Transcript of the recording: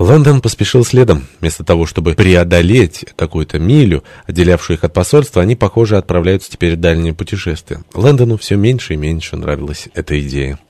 Лэндон поспешил следом. Вместо того, чтобы преодолеть какую-то милю, отделявшую их от посольства, они, похоже, отправляются теперь в дальнее путешествие. Лэндону все меньше и меньше нравилась эта идея.